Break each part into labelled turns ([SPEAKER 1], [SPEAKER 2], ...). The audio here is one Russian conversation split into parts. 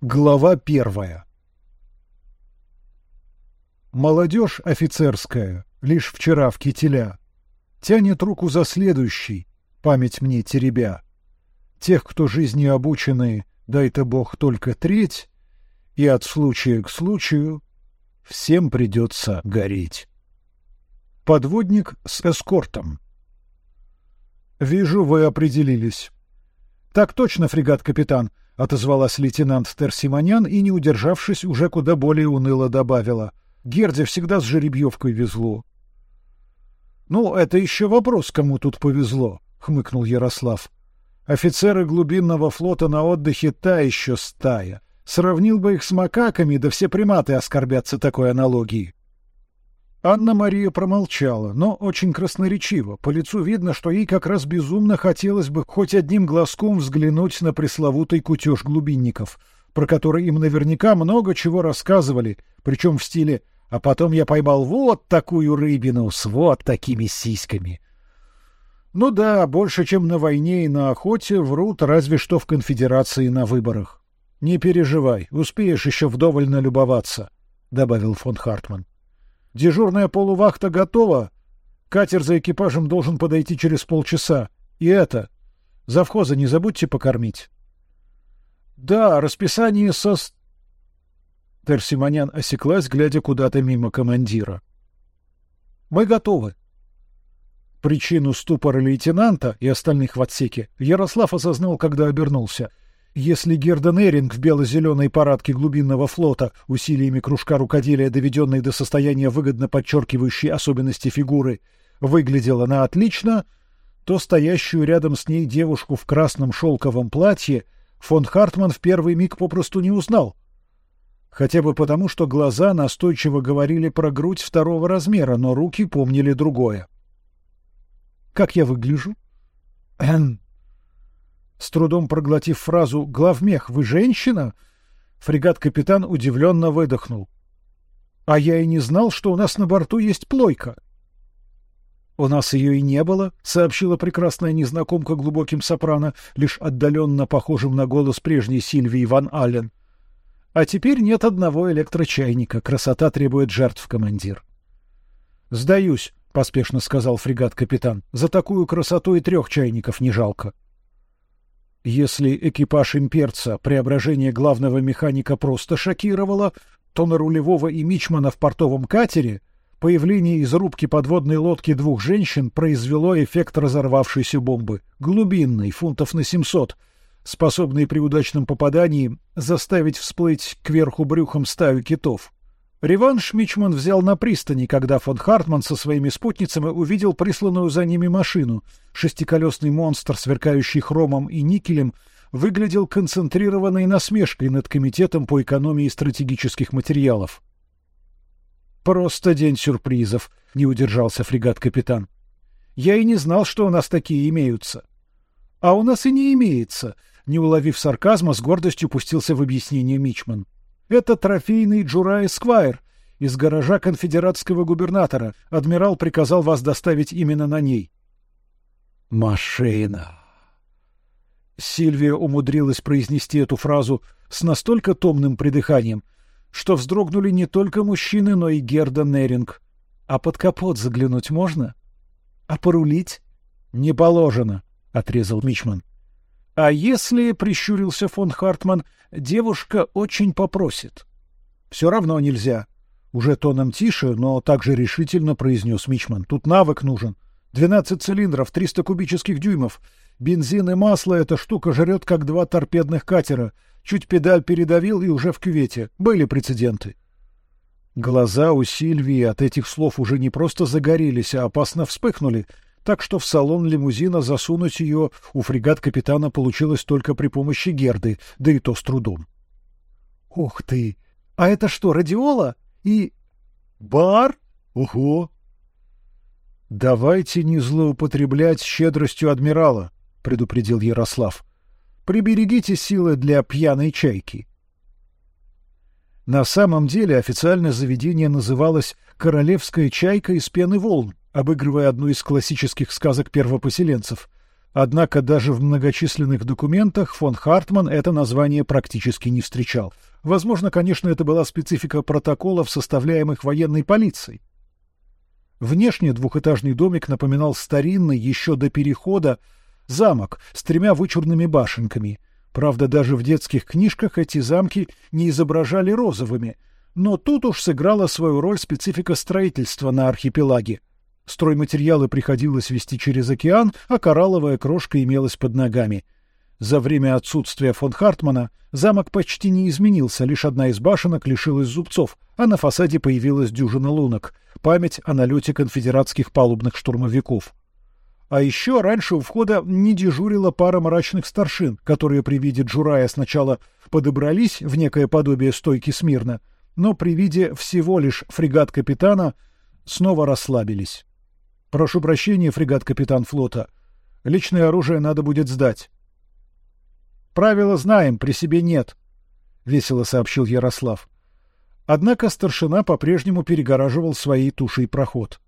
[SPEAKER 1] Глава первая. Молодежь офицерская, лишь вчера в кителя, тянет руку за следующий, память мне теребя. Тех, кто жизнью обучены, дай-то Бог только треть, и от случая к случаю всем придется гореть. Подводник с эскортом. Вижу, вы определились. Так точно, фрегат-капитан отозвалась лейтенант Терсимонян и, не удержавшись, уже куда более уныло добавила: "Герде всегда с жеребьевкой везло". Ну, это еще вопрос, кому тут повезло, хмыкнул Ярослав. Офицеры глубинного флота на отдыхе та еще стая. Сравнил бы их с макаками, да все приматы оскорбятся такой аналогией. Анна-Мария промолчала, но очень красноречиво. По лицу видно, что ей как раз безумно хотелось бы хоть одним глазком взглянуть на пресловутый кутеж глубинников, про который им наверняка много чего рассказывали, причем в стиле «а потом я поймал вот такую рыбину с вот такими сиськами». Ну да, больше, чем на войне и на охоте, врут разве что в конфедерации на выборах. Не переживай, успеешь еще вдоволь налюбоваться, — добавил фон Хартман. Дежурная полувахта готова. Катер за экипажем должен подойти через полчаса. И это... Завхоза не забудьте покормить. Да, расписание со... Терсимонян осеклась, глядя куда-то мимо командира. Мы готовы. Причину ступора лейтенанта и остальных в отсеке Ярослав осознал, когда обернулся — если Герден Эринг в бело-зеленой парадке глубинного флота, усилиями кружка рукоделия, доведенной до состояния выгодно подчеркивающей особенности фигуры, выглядела на отлично, то стоящую рядом с ней девушку в красном шелковом платье фон Хартман в первый миг попросту не узнал. Хотя бы потому, что глаза настойчиво говорили про грудь второго размера, но руки помнили другое. Как я выгляжу? С трудом проглотив фразу «Главмех, вы женщина?» фрегат-капитан удивленно выдохнул. «А я и не знал, что у нас на борту есть плойка». «У нас ее и не было», — сообщила прекрасная незнакомка глубоким сопрано, лишь отдаленно похожим на голос прежней Сильвии Ван Аллен. «А теперь нет одного электрочайника. Красота требует жертв, командир». «Сдаюсь», — поспешно сказал фрегат-капитан. «За такую красоту и трех чайников не жалко». Если экипаж имперца преображение главного механика просто шокировало, то на рулевого и мичмана в портовом катере появление из рубки подводной лодки двух женщин произвело эффект разорвавшейся бомбы, глубинный, фунтов на семьсот, способный при удачном попадании заставить всплыть кверху брюхом стаю китов. Реванш Мичман взял на пристани, когда фон Хартман со своими спутницами увидел присланную за ними машину. Шестиколесный монстр, сверкающий хромом и никелем, выглядел концентрированной насмешкой над комитетом по экономии стратегических материалов. Просто день сюрпризов, не удержался фрегат-капитан. Я и не знал, что у нас такие имеются. А у нас и не имеется, не уловив сарказма, с гордостью пустился в объяснение Мичман. Это трофейный Джура Эсквайр из гаража конфедератского губернатора. Адмирал приказал вас доставить именно на ней. Машина. Сильвия умудрилась произнести эту фразу с настолько томным придыханием, что вздрогнули не только мужчины, но и Герда Неринг. А под капот заглянуть можно? А порулить? Не положено, отрезал Мичман. А если, прищурился фон Хартман, девушка очень попросит? Все равно нельзя. Уже тоном тише, но также решительно произнес Мичман. Тут навык нужен. Двенадцать цилиндров, триста кубических дюймов. Бензин и масло эта штука жрет, как два торпедных катера. Чуть педаль передавил и уже в кювете. Были прецеденты. Глаза у Сильвии от этих слов уже не просто загорелись, а опасно вспыхнули — так что в салон лимузина засунуть ее у фрегат капитана получилось только при помощи Герды, да и то с трудом. Ух ты! А это что, радиола? И бар? Ого! Давайте не злоупотреблять щедростью адмирала, предупредил Ярослав. Приберегите силы для пьяной чайки. На самом деле официально заведение называлось Королевская чайка из пены волн, обыгрывая одну из классических сказок первопоселенцев. Однако даже в многочисленных документах фон Хартман это название практически не встречал. Возможно, конечно, это была специфика протоколов, составляемых военной полицией. Внешне двухэтажный домик напоминал старинный еще до перехода замок с тремя вычурными башенками. Правда, даже в детских книжках эти замки не изображали розовыми, но тут уж сыграла свою роль специфика строительства на архипелаге. Стройматериалы приходилось везти через океан, а коралловая крошка имелась под ногами. За время отсутствия фон Хартмана замок почти не изменился, лишь одна из башенок лишилась зубцов, а на фасаде появилась дюжина лунок, память о налете конфедератских палубных штурмовиков. А еще раньше у входа не дежурила пара мрачных старшин, которые при виде Джурая сначала подобрались в некое подобие стойки смирно, но при виде всего лишь фрегат капитана снова расслабились. Прошу прощения, фрегат-капитан флота. Личное оружие надо будет сдать. Правила знаем, при себе нет, весело сообщил Ярослав. Однако старшина по-прежнему перегораживал своей тушей проход.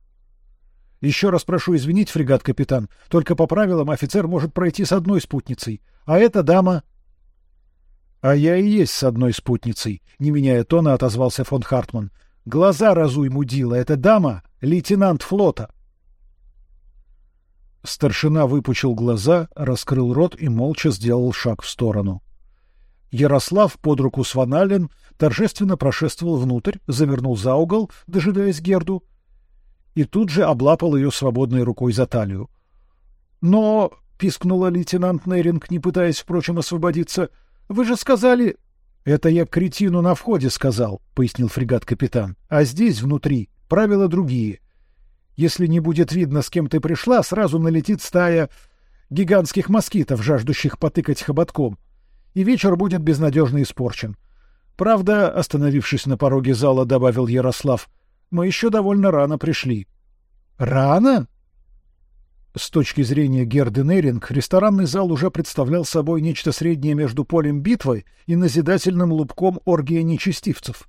[SPEAKER 1] Еще раз прошу извинить, фрегат-капитан. Только по правилам офицер может пройти с одной спутницей, а эта дама. А я и есть с одной спутницей, не меняя тона, отозвался фон Хартман. Глаза разуй, мудила, эта дама — лейтенант флота. Старшина выпучил глаза, раскрыл рот и молча сделал шаг в сторону. Ярослав под руку с Ваналин торжественно прошествовал внутрь, завернул за угол, дожидаясь Герду, и тут же облапал ее свободной рукой за талию. Но пискнула лейтенант Неринг, не пытаясь, впрочем, освободиться. Вы же сказали, это я кретину на входе сказал, пояснил фрегат капитан. А здесь внутри правила другие. Если не будет видно, с кем ты пришла, сразу налетит стая гигантских москитов, жаждущих потыкать хоботком, и вечер будет безнадежно испорчен. Правда, остановившись на пороге зала, добавил Ярослав, мы еще довольно рано пришли. Рано? С точки зрения Герды Неринг, ресторанный зал уже представлял собой нечто среднее между полем битвы и назидательным лубком оргия нечестивцев.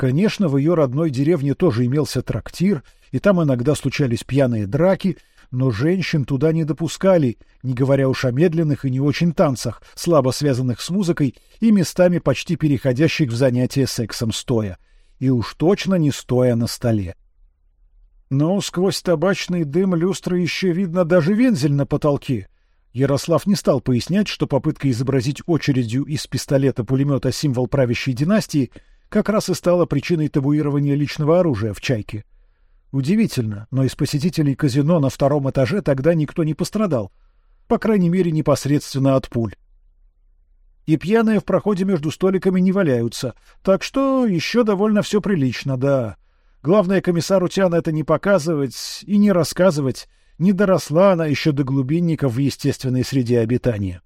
[SPEAKER 1] Конечно, в ее родной деревне тоже имелся трактир, и там иногда случались пьяные драки, но женщин туда не допускали, не говоря уж о медленных и не очень танцах, слабо связанных с музыкой и местами почти переходящих в занятия сексом стоя, и уж точно не стоя на столе. Но сквозь табачный дым люстры еще видно даже вензель на потолке. Ярослав не стал пояснять, что попытка изобразить очередью из пистолета-пулемета символ правящей династии — как раз и стало причиной табуирования личного оружия в «Чайке». Удивительно, но из посетителей казино на втором этаже тогда никто не пострадал, по крайней мере, непосредственно от пуль. И пьяные в проходе между столиками не валяются, так что еще довольно все прилично, да. Главное комиссару Тяна это не показывать и не рассказывать, не доросла она еще до глубинников в естественной среде обитания.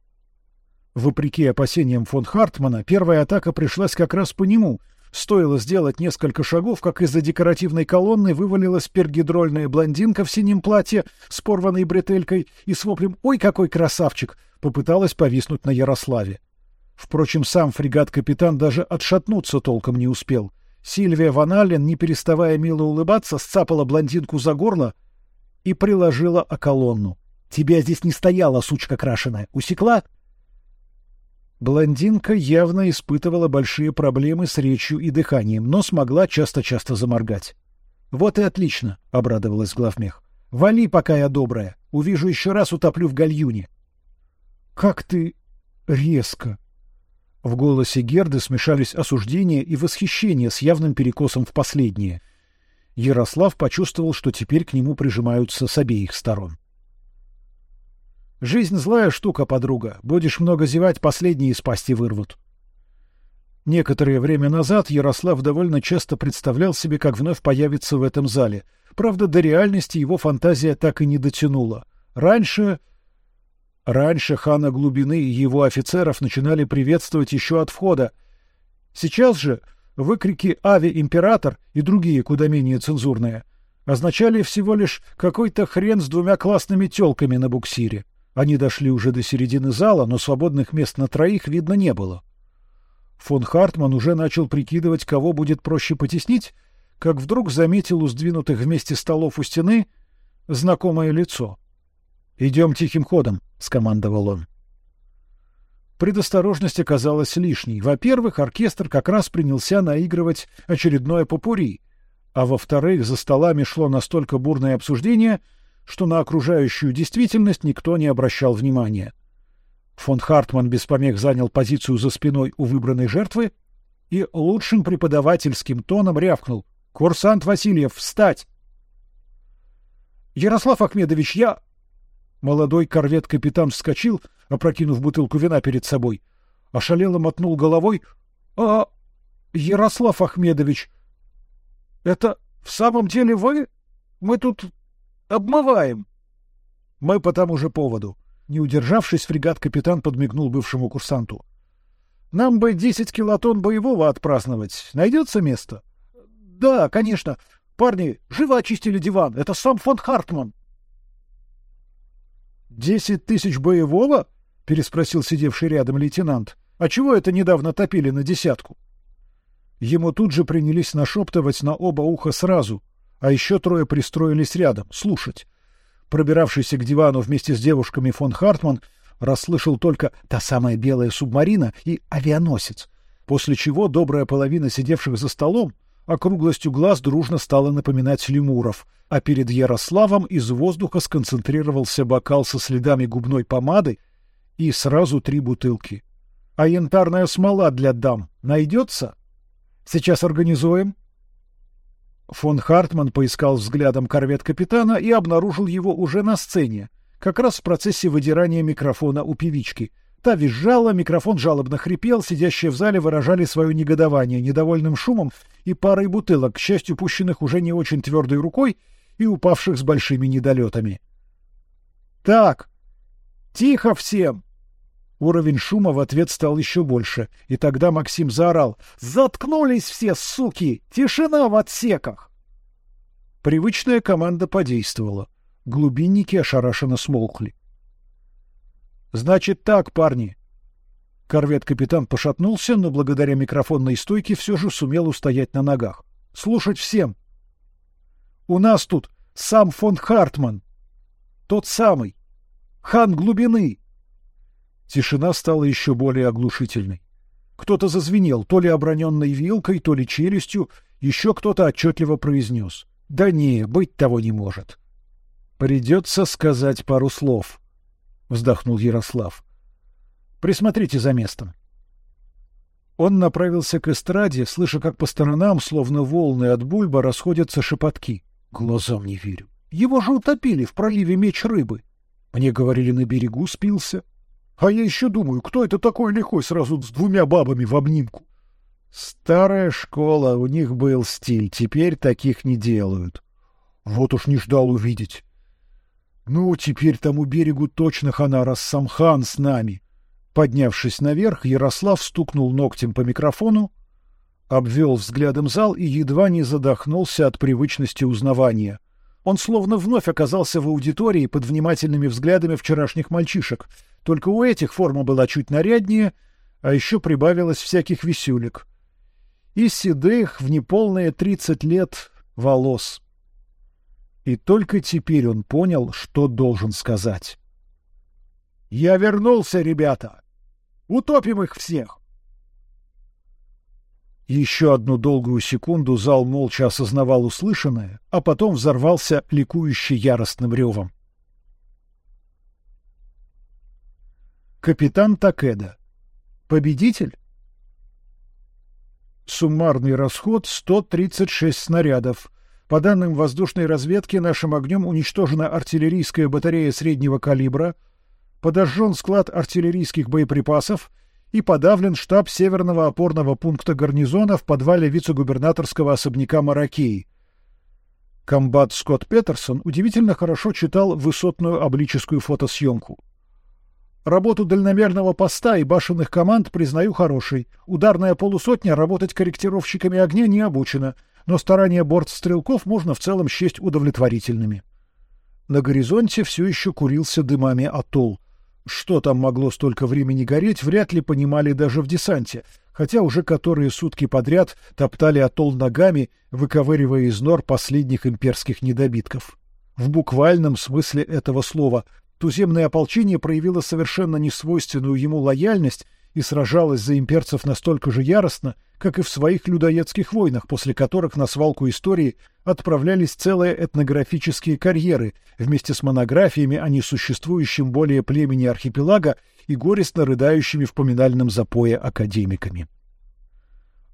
[SPEAKER 1] Вопреки опасениям фон Хартмана, первая атака пришлась как раз по нему — Стоило сделать несколько шагов, как из-за декоративной колонны вывалилась пергидрольная блондинка в синем платье с порванной бретелькой и с воплем «Ой, какой красавчик!» попыталась повиснуть на Ярославе. Впрочем, сам фрегат-капитан даже отшатнуться толком не успел. Сильвия Ван Аллен, не переставая мило улыбаться, сцапала блондинку за горло и приложила о колонну. «Тебя здесь не стояла, сучка крашеная. Усекла?» Блондинка явно испытывала большие проблемы с речью и дыханием, но смогла часто-часто заморгать. Вот и отлично, обрадовалась главмех. Вали, пока я добрая. Увижу еще раз, утоплю в гальюне. Как ты резко. В голосе Герды смешались осуждение и восхищение с явным перекосом в последнее. Ярослав почувствовал, что теперь к нему прижимаются с обеих сторон. Жизнь злая штука, подруга. Будешь много зевать, последние из пасти вырвут. Некоторое время назад Ярослав довольно часто представлял себе, как вновь появится в этом зале. Правда, до реальности его фантазия так и не дотянула. Раньше... Раньше хана глубины и его офицеров начинали приветствовать еще от входа. Сейчас же выкрики «Ави, император» и другие куда менее цензурные означали всего лишь какой-то хрен с двумя классными тёлками на буксире. Они дошли уже до середины зала, но свободных мест на троих видно не было. Фон Хартман уже начал прикидывать, кого будет проще потеснить, как вдруг заметил у сдвинутых вместе столов у стены знакомое лицо. Идем тихим ходом, скомандовал он. Предосторожность оказалась лишней. Во-первых, оркестр как раз принялся наигрывать очередное попури, а во-вторых, за столами шло настолько бурное обсуждение, что на окружающую действительность никто не обращал внимания. Фон Хартман без помех занял позицию за спиной у выбранной жертвы и лучшим преподавательским тоном рявкнул: "Курсант Васильев, встать!" Ярослав Ахмедович, я Молодой корвет-капитан вскочил, опрокинув бутылку вина перед собой, ошалело мотнул головой. А Ярослав Ахмедович, это в самом деле вы? Мы тут обмываем. Мы по тому же поводу. Не удержавшись, фрегат-капитан подмигнул бывшему курсанту. Нам бы десять килотонн боевого отпраздновать. Найдется место? Да, конечно. Парни, живо очистили диван. Это сам фон Хартман. Десять тысяч боевого? переспросил сидевший рядом лейтенант. А чего это недавно топили на десятку? Ему тут же принялись нашептывать на оба уха сразу, а еще трое пристроились рядом слушать. Пробиравшийся к дивану вместе с девушками фон Хартман расслышал только та самая белая субмарина и авианосец, после чего добрая половина сидевших за столом округлостью глаз дружно стала напоминать лемуров, а перед Ярославом из воздуха сконцентрировался бокал со следами губной помады и сразу три бутылки. А янтарная смола для дам найдется? Сейчас организуем. Фон Хартман поискал взглядом корвет капитана и обнаружил его уже на сцене, как раз в процессе выдирания микрофона у певички — Та визжала, микрофон жалобно хрипел, сидящие в зале выражали свое негодование недовольным шумом и парой бутылок, к счастью, пущенных уже не очень твердой рукой и упавших с большими недолетами. Так, тихо всем. Уровень шума в ответ стал еще больше, и тогда Максим заорал: "Заткнулись все, суки! Тишина в отсеках!" Привычная команда подействовала. Глубинники ошарашенно смолкли. Значит так, парни. Корвет-капитан пошатнулся, но благодаря микрофонной стойке все же сумел устоять на ногах. Слушать всем. У нас тут сам фон Хартман, тот самый хан глубины. Тишина стала еще более оглушительной. Кто-то зазвенел, то ли оброненной вилкой, то ли челюстью, еще кто-то отчетливо произнес: "Да не, быть того не может. Придется сказать пару слов" вздохнул Ярослав. Присмотрите за местом. Он направился к эстраде, слыша, как по сторонам, словно волны от бульба, расходятся шепотки. Глазам не верю. Его же утопили в проливе меч рыбы. Мне говорили, на берегу спился. А я еще думаю, кто это такой лихой сразу с двумя бабами в обнимку? Старая школа, у них был стиль, теперь таких не делают. Вот уж не ждал увидеть. Ну, теперь тому берегу точно хана, раз сам хан с нами. Поднявшись наверх, Ярослав стукнул ногтем по микрофону, обвел взглядом зал и едва не задохнулся от привычности узнавания. Он словно вновь оказался в аудитории под внимательными взглядами вчерашних мальчишек. Только у этих форма была чуть наряднее, а еще прибавилось всяких висюлек. И седых в неполные тридцать лет волос. И только теперь он понял, что должен сказать. «Я вернулся, ребята! Утопим их всех!» Еще одну долгую секунду зал молча осознавал услышанное, а потом взорвался ликующий яростным ревом. Капитан Такеда. Победитель? Суммарный расход 136 снарядов, по данным воздушной разведки, нашим огнем уничтожена артиллерийская батарея среднего калибра, подожжен склад артиллерийских боеприпасов и подавлен штаб северного опорного пункта гарнизона в подвале вице-губернаторского особняка Маракей. Комбат Скотт Петерсон удивительно хорошо читал высотную облическую фотосъемку. Работу дальномерного поста и башенных команд признаю хорошей. Ударная полусотня работать корректировщиками огня не обучена — но старания бортстрелков можно в целом счесть удовлетворительными. На горизонте все еще курился дымами атолл. Что там могло столько времени гореть, вряд ли понимали даже в десанте, хотя уже которые сутки подряд топтали атолл ногами, выковыривая из нор последних имперских недобитков. В буквальном смысле этого слова Туземное ополчение проявило совершенно несвойственную ему лояльность и сражалось за имперцев настолько же яростно, как и в своих людоедских войнах, после которых на свалку истории отправлялись целые этнографические карьеры вместе с монографиями о несуществующем более племени архипелага и горестно рыдающими в поминальном запое академиками.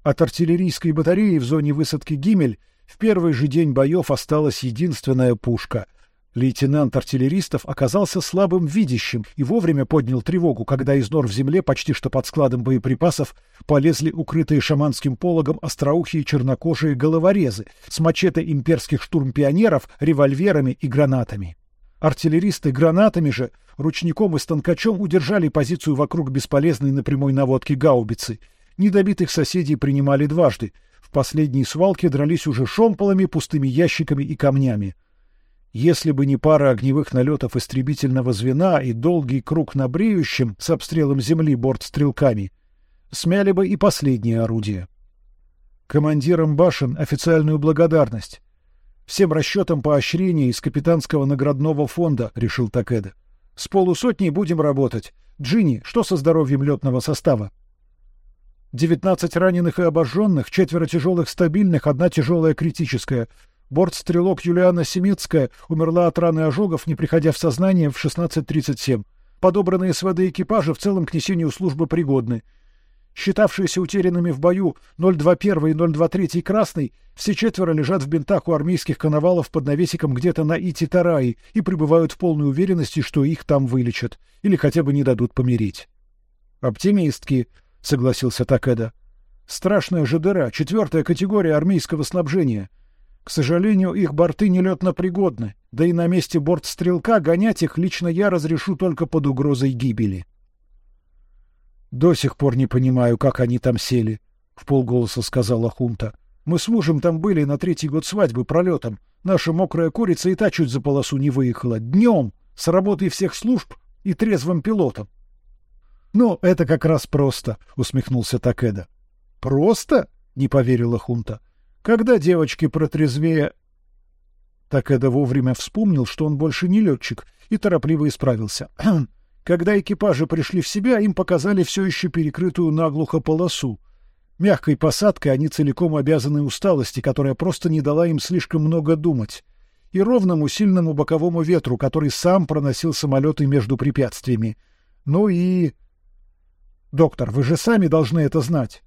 [SPEAKER 1] От артиллерийской батареи в зоне высадки Гимель в первый же день боев осталась единственная пушка — Лейтенант артиллеристов оказался слабым видящим и вовремя поднял тревогу, когда из нор в земле, почти что под складом боеприпасов, полезли укрытые шаманским пологом остроухие чернокожие головорезы с мачете имперских штурмпионеров, револьверами и гранатами. Артиллеристы гранатами же, ручником и станкачом удержали позицию вокруг бесполезной на прямой наводке гаубицы. Недобитых соседей принимали дважды. В последней свалке дрались уже шомполами, пустыми ящиками и камнями. Если бы не пара огневых налетов истребительного звена и долгий круг на бреющем с обстрелом земли борт стрелками, смяли бы и последнее орудие. Командирам башен официальную благодарность. Всем расчетам поощрения из капитанского наградного фонда, решил Такеда. С полусотней будем работать. Джинни, что со здоровьем летного состава? Девятнадцать раненых и обожженных, четверо тяжелых стабильных, одна тяжелая критическая — Бортстрелок Юлиана Семицкая умерла от раны ожогов, не приходя в сознание в 16.37. Подобранные с воды экипажи в целом к несению службы пригодны. Считавшиеся утерянными в бою 021 и 023 Красный, все четверо лежат в бинтах у армейских коновалов под навесиком где-то на Ити-Тараи и пребывают в полной уверенности, что их там вылечат или хотя бы не дадут помереть. Оптимистки, согласился Такеда. Страшная же дыра, четвертая категория армейского снабжения — к сожалению, их борты нелетно пригодны, да и на месте бортстрелка гонять их лично я разрешу только под угрозой гибели. До сих пор не понимаю, как они там сели, в полголоса сказала Хунта. Мы с мужем там были на третий год свадьбы пролетом. Наша мокрая курица и та чуть за полосу не выехала. Днем, с работой всех служб и трезвым пилотом. Ну, это как раз просто, усмехнулся Такеда. Просто? Не поверила Хунта. Когда девочки протрезвее... Такеда вовремя вспомнил, что он больше не летчик, и торопливо исправился. Когда экипажи пришли в себя, им показали все еще перекрытую наглухо полосу. Мягкой посадкой они целиком обязаны усталости, которая просто не дала им слишком много думать, и ровному сильному боковому ветру, который сам проносил самолеты между препятствиями. Ну и... Доктор, вы же сами должны это знать.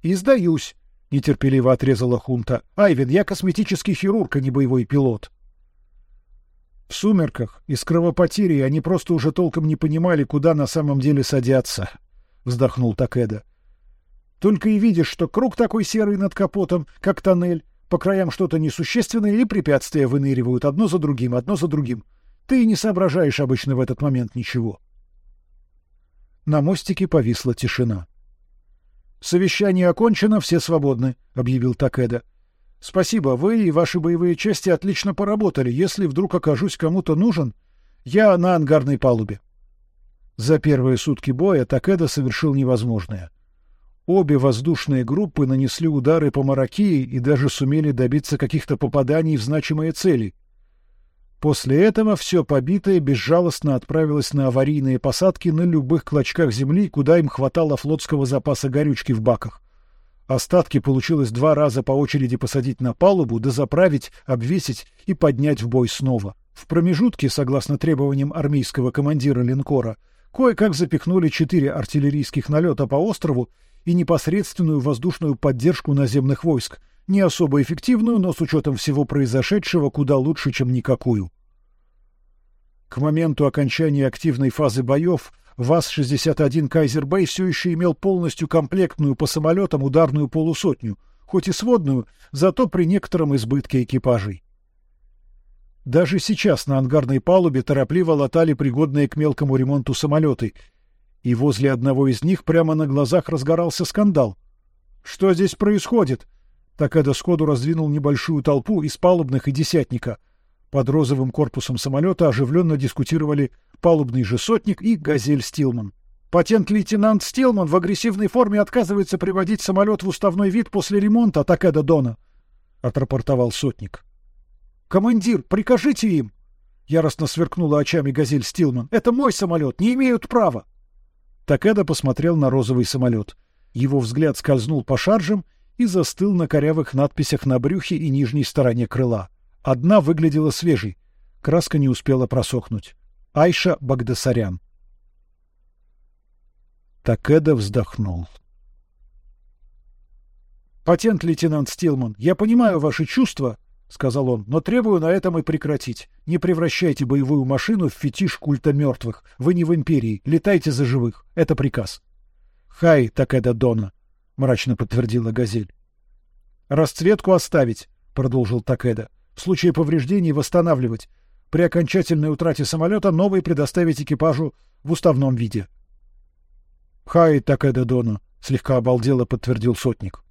[SPEAKER 1] И сдаюсь нетерпеливо отрезала Хунта. Айвен, я косметический хирург, а не боевой пилот. В сумерках и с кровопотерей они просто уже толком не понимали, куда на самом деле садятся, вздохнул Такеда. Только и видишь, что круг такой серый над капотом, как тоннель, по краям что-то несущественное и препятствия выныривают одно за другим, одно за другим. Ты не соображаешь обычно в этот момент ничего. На мостике повисла тишина. Совещание окончено, все свободны, объявил Такеда. Спасибо, вы и ваши боевые части отлично поработали. Если вдруг окажусь кому-то нужен, я на ангарной палубе. За первые сутки боя Такеда совершил невозможное. Обе воздушные группы нанесли удары по Маракии и даже сумели добиться каких-то попаданий в значимые цели. После этого все побитое безжалостно отправилось на аварийные посадки на любых клочках земли, куда им хватало флотского запаса горючки в баках. Остатки получилось два раза по очереди посадить на палубу, дозаправить, обвесить и поднять в бой снова. В промежутке, согласно требованиям армейского командира линкора, кое-как запихнули четыре артиллерийских налета по острову и непосредственную воздушную поддержку наземных войск, не особо эффективную, но с учетом всего произошедшего куда лучше, чем никакую. К моменту окончания активной фазы боев ВАЗ-61 Кайзер-Бэй все еще имел полностью комплектную по самолетам ударную полусотню, хоть и сводную, зато при некотором избытке экипажей. Даже сейчас на ангарной палубе торопливо латали пригодные к мелкому ремонту самолеты, и возле одного из них прямо на глазах разгорался скандал. Что здесь происходит? Такеда сходу раздвинул небольшую толпу из палубных и десятника. Под розовым корпусом самолета оживленно дискутировали палубный же сотник и газель Стилман. Патент-лейтенант Стилман в агрессивной форме отказывается приводить самолет в уставной вид после ремонта Такеда Дона, отрапортовал сотник. Командир, прикажите им. Яростно сверкнула очами Газель Стилман. «Это мой самолет! Не имеют права!» Такеда посмотрел на розовый самолет. Его взгляд скользнул по шаржам и застыл на корявых надписях на брюхе и нижней стороне крыла. Одна выглядела свежей. Краска не успела просохнуть. Айша Багдасарян. Такеда вздохнул. Патент, лейтенант Стилман, я понимаю ваши чувства, сказал он, но требую на этом и прекратить. Не превращайте боевую машину в фетиш культа мертвых. Вы не в империи, летайте за живых. Это приказ. Хай, Такеда Дона, мрачно подтвердила Газель. Расцветку оставить, продолжил Такеда. В случае повреждений восстанавливать. При окончательной утрате самолета новый предоставить экипажу в уставном виде. Хай Такеда Дона, слегка обалдело подтвердил сотник.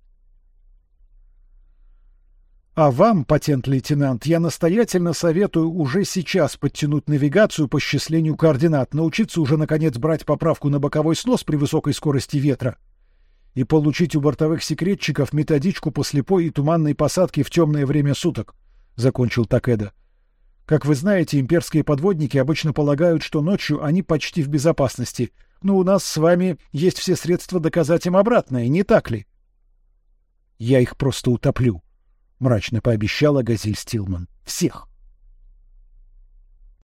[SPEAKER 1] А вам, патент-лейтенант, я настоятельно советую уже сейчас подтянуть навигацию по счислению координат, научиться уже наконец брать поправку на боковой снос при высокой скорости ветра и получить у бортовых секретчиков методичку по слепой и туманной посадке в темное время суток, закончил Такеда. Как вы знаете, имперские подводники обычно полагают, что ночью они почти в безопасности, но у нас с вами есть все средства доказать им обратное, не так ли? Я их просто утоплю, мрачно пообещала Газель Стилман. Всех.